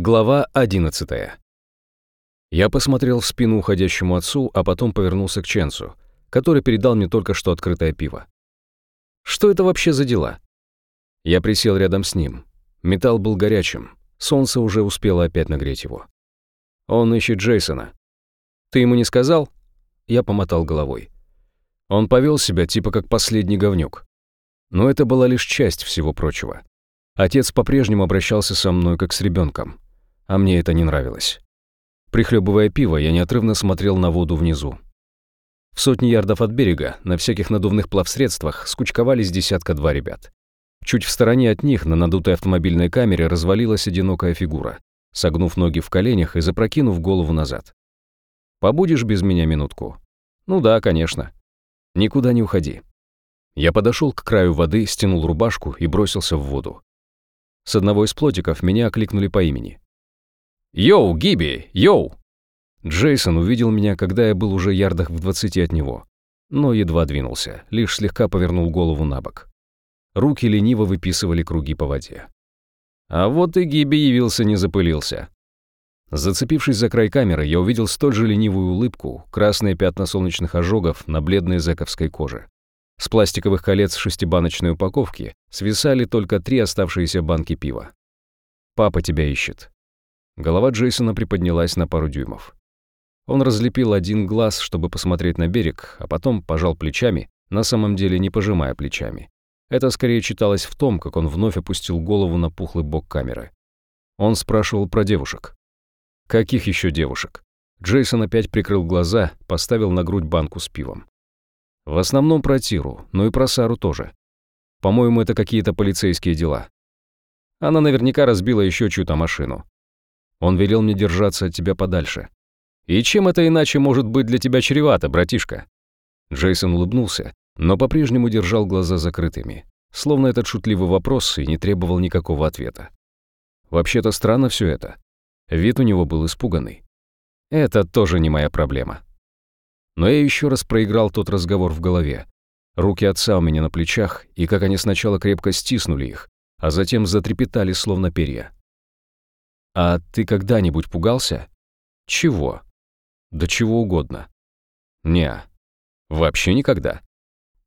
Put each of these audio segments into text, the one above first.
Глава 11. Я посмотрел в спину уходящему отцу, а потом повернулся к Ченсу, который передал мне только что открытое пиво. Что это вообще за дела? Я присел рядом с ним. Металл был горячим. Солнце уже успело опять нагреть его. Он ищет Джейсона. Ты ему не сказал? Я помотал головой. Он повел себя типа как последний говнюк. Но это была лишь часть всего прочего. Отец по-прежнему обращался со мной как с ребенком, а мне это не нравилось. Прихлебывая пиво, я неотрывно смотрел на воду внизу. В сотни ярдов от берега, на всяких надувных плавсредствах, скучковались десятка-два ребят. Чуть в стороне от них, на надутой автомобильной камере, развалилась одинокая фигура, согнув ноги в коленях и запрокинув голову назад. «Побудешь без меня минутку?» «Ну да, конечно. Никуда не уходи». Я подошел к краю воды, стянул рубашку и бросился в воду. С одного из плотиков меня окликнули по имени. «Йоу, Гиби! Йоу!» Джейсон увидел меня, когда я был уже ярдах в двадцати от него, но едва двинулся, лишь слегка повернул голову на бок. Руки лениво выписывали круги по воде. А вот и Гиби явился, не запылился. Зацепившись за край камеры, я увидел столь же ленивую улыбку, красные пятна солнечных ожогов на бледной зэковской коже. С пластиковых колец шестибаночной упаковки свисали только три оставшиеся банки пива. «Папа тебя ищет». Голова Джейсона приподнялась на пару дюймов. Он разлепил один глаз, чтобы посмотреть на берег, а потом пожал плечами, на самом деле не пожимая плечами. Это скорее читалось в том, как он вновь опустил голову на пухлый бок камеры. Он спрашивал про девушек. Каких еще девушек? Джейсон опять прикрыл глаза, поставил на грудь банку с пивом. В основном про Тиру, но и про Сару тоже. По-моему, это какие-то полицейские дела. Она наверняка разбила еще чью-то машину. Он велел мне держаться от тебя подальше. И чем это иначе может быть для тебя чревато, братишка? Джейсон улыбнулся, но по-прежнему держал глаза закрытыми, словно этот шутливый вопрос и не требовал никакого ответа. Вообще-то странно все это. Вид у него был испуганный. Это тоже не моя проблема. Но я еще раз проиграл тот разговор в голове. Руки отца у меня на плечах, и как они сначала крепко стиснули их, а затем затрепетали, словно перья. «А ты когда-нибудь пугался?» «Чего?» «Да чего угодно». «Не, вообще никогда».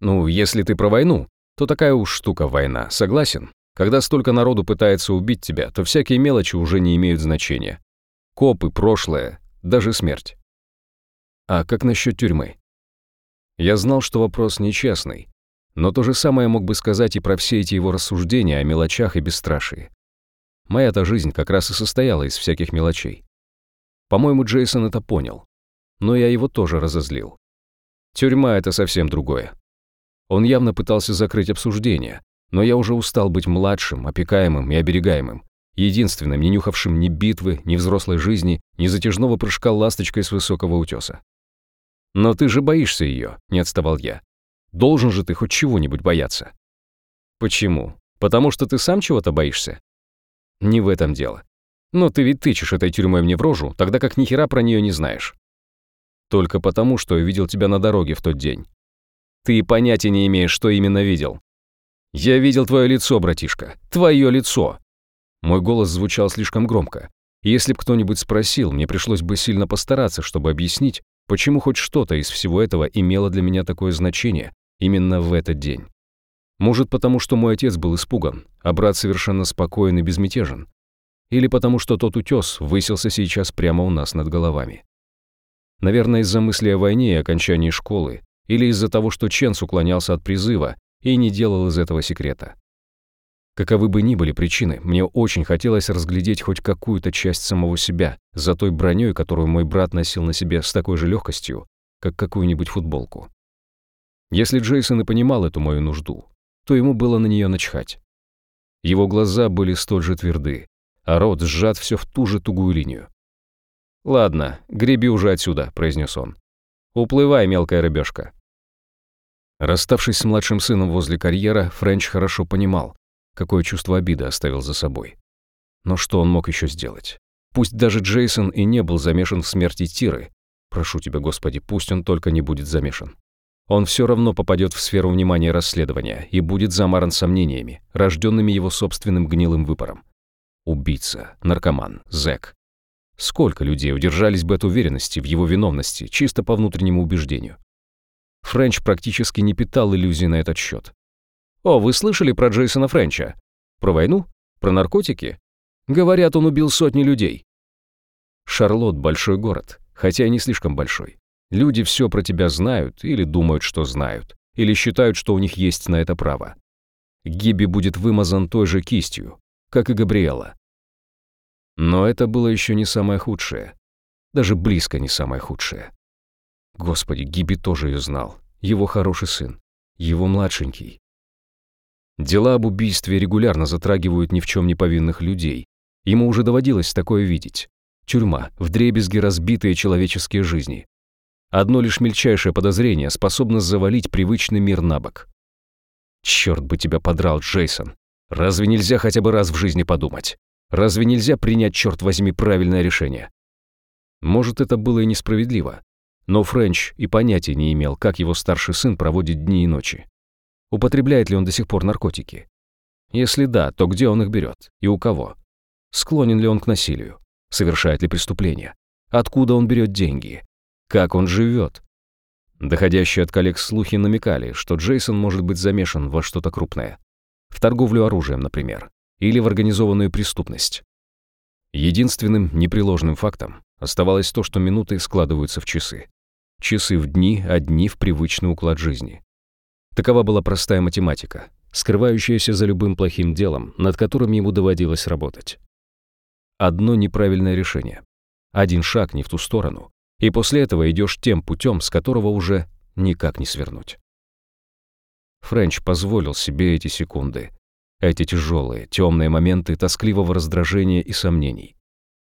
«Ну, если ты про войну, то такая уж штука война, согласен? Когда столько народу пытается убить тебя, то всякие мелочи уже не имеют значения. Копы, прошлое, даже смерть. А как насчет тюрьмы? Я знал, что вопрос нечестный, но то же самое мог бы сказать и про все эти его рассуждения о мелочах и бесстрашии. Моя-то жизнь как раз и состояла из всяких мелочей. По-моему, Джейсон это понял, но я его тоже разозлил. Тюрьма — это совсем другое. Он явно пытался закрыть обсуждение, но я уже устал быть младшим, опекаемым и оберегаемым, единственным, не нюхавшим ни битвы, ни взрослой жизни, ни затяжного прыжка ласточкой с высокого утеса. «Но ты же боишься ее», — не отставал я. «Должен же ты хоть чего-нибудь бояться». «Почему? Потому что ты сам чего-то боишься?» «Не в этом дело. Но ты ведь тычешь этой тюрьмой мне в рожу, тогда как ни хера про нее не знаешь». «Только потому, что я видел тебя на дороге в тот день». «Ты понятия не имеешь, что именно видел». «Я видел твое лицо, братишка. Твое лицо!» Мой голос звучал слишком громко. Если б кто-нибудь спросил, мне пришлось бы сильно постараться, чтобы объяснить, Почему хоть что-то из всего этого имело для меня такое значение именно в этот день? Может, потому что мой отец был испуган, а брат совершенно спокоен и безмятежен? Или потому что тот утес высился сейчас прямо у нас над головами? Наверное, из-за мысли о войне и окончании школы, или из-за того, что Ченс уклонялся от призыва и не делал из этого секрета. Каковы бы ни были причины, мне очень хотелось разглядеть хоть какую-то часть самого себя за той броней, которую мой брат носил на себе с такой же легкостью, как какую-нибудь футболку. Если Джейсон и понимал эту мою нужду, то ему было на нее начхать. Его глаза были столь же тверды, а рот сжат все в ту же тугую линию. «Ладно, греби уже отсюда», — произнес он. «Уплывай, мелкая рыбешка». Расставшись с младшим сыном возле карьера, Френч хорошо понимал, какое чувство обиды оставил за собой. Но что он мог еще сделать? Пусть даже Джейсон и не был замешан в смерти Тиры, прошу тебя, Господи, пусть он только не будет замешан. Он все равно попадет в сферу внимания расследования и будет замаран сомнениями, рожденными его собственным гнилым выпором. Убийца, наркоман, зэк. Сколько людей удержались бы от уверенности в его виновности чисто по внутреннему убеждению? Френч практически не питал иллюзий на этот счет. «О, вы слышали про Джейсона Френча? Про войну? Про наркотики? Говорят, он убил сотни людей». Шарлотт — большой город, хотя и не слишком большой. Люди все про тебя знают или думают, что знают, или считают, что у них есть на это право. Гиби будет вымазан той же кистью, как и Габриэла. Но это было еще не самое худшее. Даже близко не самое худшее. Господи, Гиби тоже ее знал. Его хороший сын. Его младшенький. Дела об убийстве регулярно затрагивают ни в чем не повинных людей. Ему уже доводилось такое видеть. Тюрьма, вдребезги разбитые человеческие жизни. Одно лишь мельчайшее подозрение способно завалить привычный мир на бок. Черт бы тебя подрал, Джейсон. Разве нельзя хотя бы раз в жизни подумать? Разве нельзя принять, черт возьми, правильное решение? Может, это было и несправедливо, но Френч и понятия не имел, как его старший сын проводит дни и ночи. Употребляет ли он до сих пор наркотики? Если да, то где он их берет и у кого? Склонен ли он к насилию? Совершает ли преступления? Откуда он берет деньги? Как он живет? Доходящие от коллег слухи намекали, что Джейсон может быть замешан во что-то крупное. В торговлю оружием, например, или в организованную преступность. Единственным непреложным фактом оставалось то, что минуты складываются в часы. Часы в дни, а дни в привычный уклад жизни. Такова была простая математика, скрывающаяся за любым плохим делом, над которым ему доводилось работать. Одно неправильное решение. Один шаг не в ту сторону, и после этого идешь тем путем, с которого уже никак не свернуть. Френч позволил себе эти секунды, эти тяжелые, темные моменты тоскливого раздражения и сомнений.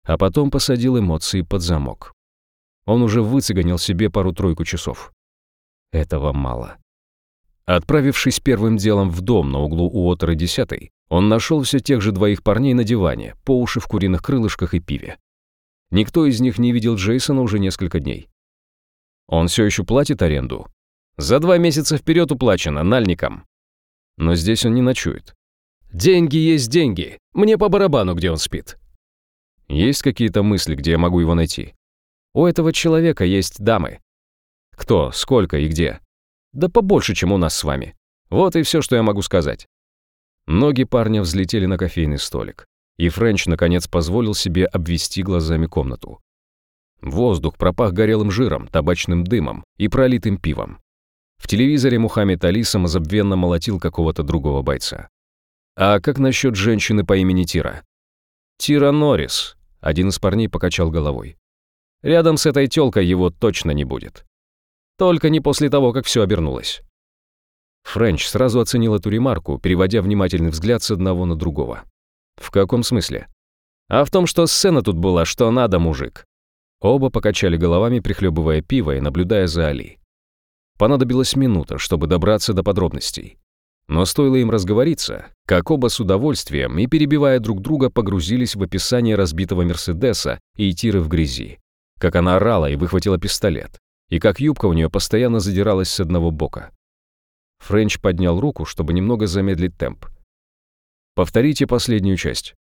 А потом посадил эмоции под замок. Он уже выцеганил себе пару-тройку часов. Этого мало. Отправившись первым делом в дом на углу Уотера 10 он нашел все тех же двоих парней на диване, по уши в куриных крылышках и пиве. Никто из них не видел Джейсона уже несколько дней. Он все еще платит аренду. За два месяца вперед уплачено, нальником. Но здесь он не ночует. Деньги есть деньги. Мне по барабану, где он спит. Есть какие-то мысли, где я могу его найти? У этого человека есть дамы. Кто, сколько и где? Да побольше, чем у нас с вами. Вот и все, что я могу сказать. Ноги парня взлетели на кофейный столик и Френч наконец позволил себе обвести глазами комнату. Воздух пропах горелым жиром, табачным дымом и пролитым пивом. В телевизоре Мухаммед Али самозабвенно молотил какого-то другого бойца. «А как насчет женщины по имени Тира?» «Тира Норрис», — один из парней покачал головой. «Рядом с этой тёлкой его точно не будет. Только не после того, как все обернулось». Френч сразу оценил эту ремарку, переводя внимательный взгляд с одного на другого. «В каком смысле?» «А в том, что сцена тут была, что надо, мужик». Оба покачали головами, прихлебывая пиво и наблюдая за Али. Понадобилась минута, чтобы добраться до подробностей. Но стоило им разговориться, как оба с удовольствием и перебивая друг друга погрузились в описание разбитого Мерседеса и Тиры в грязи. Как она орала и выхватила пистолет. И как юбка у нее постоянно задиралась с одного бока. Френч поднял руку, чтобы немного замедлить темп. Повторите последнюю часть.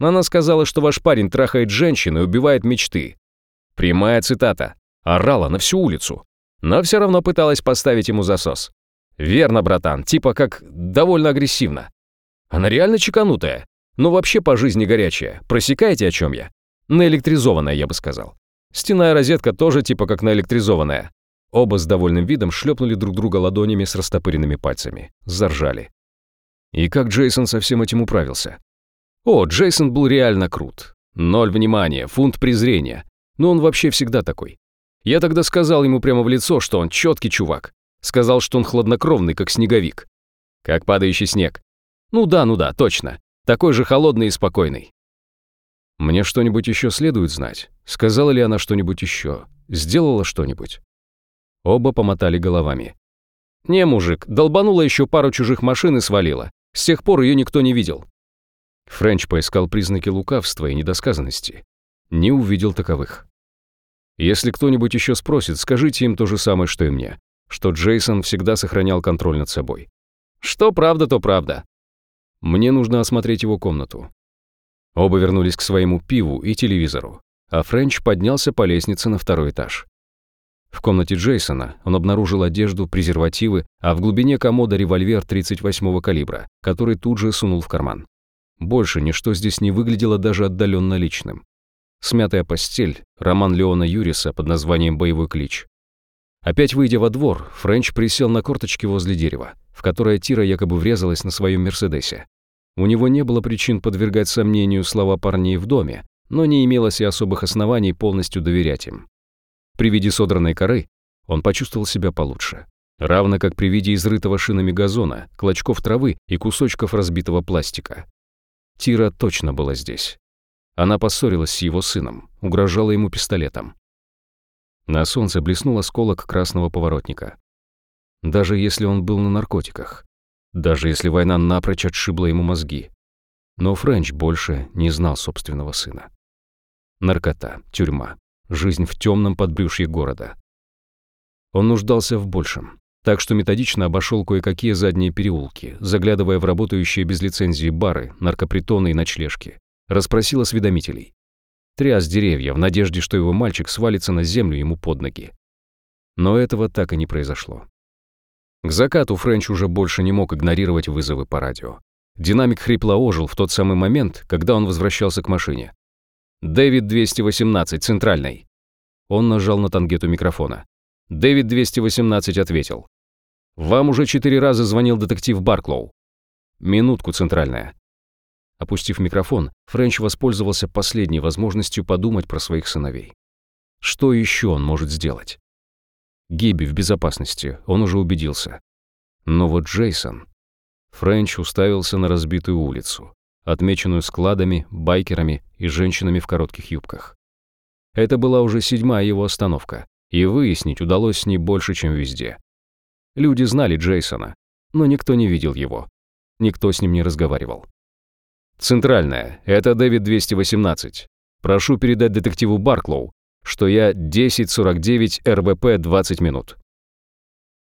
Она сказала, что ваш парень трахает женщин и убивает мечты. Прямая цитата. Орала на всю улицу. Но все равно пыталась поставить ему засос. Верно, братан, типа как довольно агрессивно. Она реально чеканутая. Но вообще по жизни горячая. Просекаете, о чем я? Наэлектризованная, я бы сказал. Стенная розетка тоже типа как наэлектризованная. Оба с довольным видом шлепнули друг друга ладонями с растопыренными пальцами. Заржали. И как Джейсон со всем этим управился? О, Джейсон был реально крут. Ноль внимания, фунт презрения. Но он вообще всегда такой. Я тогда сказал ему прямо в лицо, что он четкий чувак. Сказал, что он хладнокровный, как снеговик. Как падающий снег. Ну да, ну да, точно. Такой же холодный и спокойный. Мне что-нибудь еще следует знать? Сказала ли она что-нибудь еще? Сделала что-нибудь? Оба помотали головами. «Не, мужик, долбанула еще пару чужих машин и свалила. С тех пор ее никто не видел. Френч поискал признаки лукавства и недосказанности. Не увидел таковых. Если кто-нибудь еще спросит, скажите им то же самое, что и мне, что Джейсон всегда сохранял контроль над собой. Что правда, то правда. Мне нужно осмотреть его комнату. Оба вернулись к своему пиву и телевизору, а Френч поднялся по лестнице на второй этаж. В комнате Джейсона он обнаружил одежду, презервативы, а в глубине комода револьвер 38-го калибра, который тут же сунул в карман. Больше ничто здесь не выглядело даже отдаленно личным. Смятая постель, роман Леона Юриса под названием «Боевой клич». Опять выйдя во двор, Френч присел на корточки возле дерева, в которое Тира якобы врезалась на своем «Мерседесе». У него не было причин подвергать сомнению слова парней в доме, но не имелось и особых оснований полностью доверять им. При виде содранной коры он почувствовал себя получше. Равно как при виде изрытого шинами газона, клочков травы и кусочков разбитого пластика. Тира точно была здесь. Она поссорилась с его сыном, угрожала ему пистолетом. На солнце блеснул осколок красного поворотника. Даже если он был на наркотиках. Даже если война напрочь отшибла ему мозги. Но Френч больше не знал собственного сына. Наркота, тюрьма, жизнь в темном подбрюшье города. Он нуждался в большем, так что методично обошел кое-какие задние переулки, заглядывая в работающие без лицензии бары, наркопритоны и ночлежки. Расспросил осведомителей. Тряс деревья в надежде, что его мальчик свалится на землю ему под ноги. Но этого так и не произошло. К закату Френч уже больше не мог игнорировать вызовы по радио. Динамик хрипло ожил в тот самый момент, когда он возвращался к машине. «Дэвид 218, центральный». Он нажал на тангету микрофона. Дэвид 218 ответил. «Вам уже четыре раза звонил детектив Барклоу». «Минутку, центральная». Опустив микрофон, Френч воспользовался последней возможностью подумать про своих сыновей. Что еще он может сделать? Гиби в безопасности, он уже убедился. Но вот Джейсон... Френч уставился на разбитую улицу отмеченную складами, байкерами и женщинами в коротких юбках. Это была уже седьмая его остановка, и выяснить удалось не больше, чем везде. Люди знали Джейсона, но никто не видел его. Никто с ним не разговаривал. «Центральная, это Дэвид 218. Прошу передать детективу Барклоу, что я 1049 РВП 20 минут».